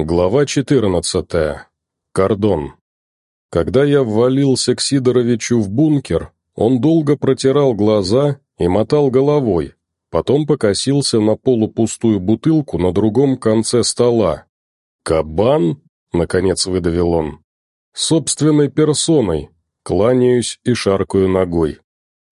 Глава 14. Кордон. Когда я ввалился к Сидоровичу в бункер, он долго протирал глаза и мотал головой, потом покосился на полупустую бутылку на другом конце стола. «Кабан?» — наконец выдавил он. «Собственной персоной», — кланяюсь и шаркую ногой.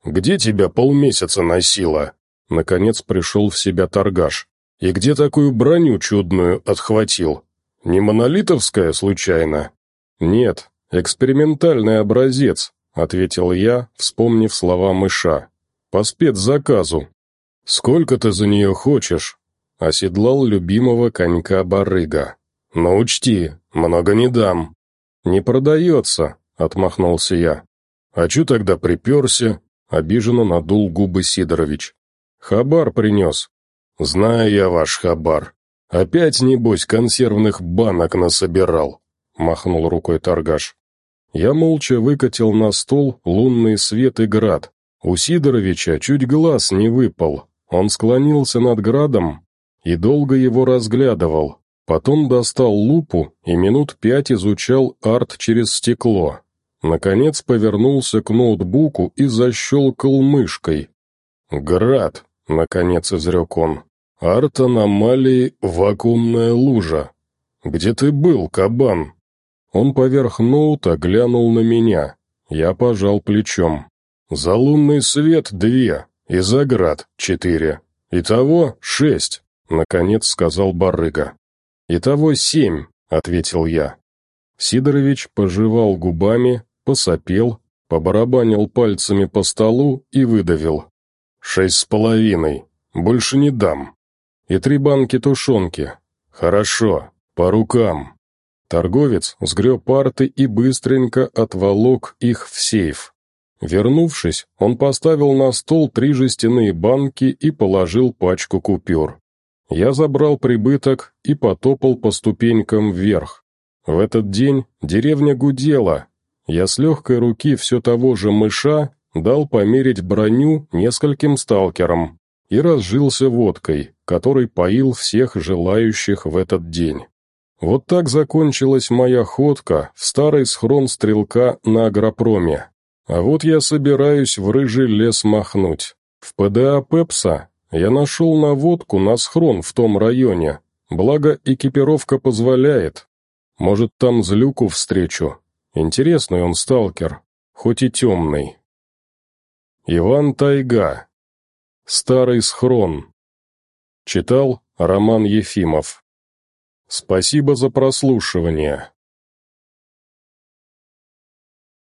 «Где тебя полмесяца носило?» — наконец пришел в себя торгаш. «И где такую броню чудную отхватил?» Не монолитовская, случайно?» «Нет, экспериментальный образец», — ответил я, вспомнив слова мыша. «По спецзаказу». «Сколько ты за нее хочешь?» — оседлал любимого конька барыга. «Но учти, много не дам». «Не продается», — отмахнулся я. «А чё тогда приперся?» — обиженно надул губы Сидорович. «Хабар принес». «Знаю я ваш хабар», «Опять, небось, консервных банок насобирал!» — махнул рукой торгаш. Я молча выкатил на стол лунный свет и град. У Сидоровича чуть глаз не выпал. Он склонился над градом и долго его разглядывал. Потом достал лупу и минут пять изучал арт через стекло. Наконец повернулся к ноутбуку и защелкал мышкой. «Град!» — наконец изрек он. Арта на Мали вакуумная лужа. Где ты был, кабан?» Он поверх ноута глянул на меня. Я пожал плечом. «За лунный свет две, и за град четыре. Итого шесть», — наконец сказал барыга. «Итого семь», — ответил я. Сидорович пожевал губами, посопел, побарабанил пальцами по столу и выдавил. «Шесть с половиной. Больше не дам» и три банки тушенки. Хорошо, по рукам». Торговец сгреб парты и быстренько отволок их в сейф. Вернувшись, он поставил на стол три жестяные банки и положил пачку купюр. Я забрал прибыток и потопал по ступенькам вверх. В этот день деревня гудела. Я с легкой руки все того же мыша дал померить броню нескольким сталкерам и разжился водкой который поил всех желающих в этот день. Вот так закончилась моя ходка в старый схрон стрелка на агропроме. А вот я собираюсь в рыжий лес махнуть. В ПДА Пепса я нашел наводку на схрон в том районе, благо экипировка позволяет. Может, там злюку встречу. Интересный он сталкер, хоть и темный. Иван Тайга. Старый схрон. Читал Роман Ефимов. Спасибо за прослушивание.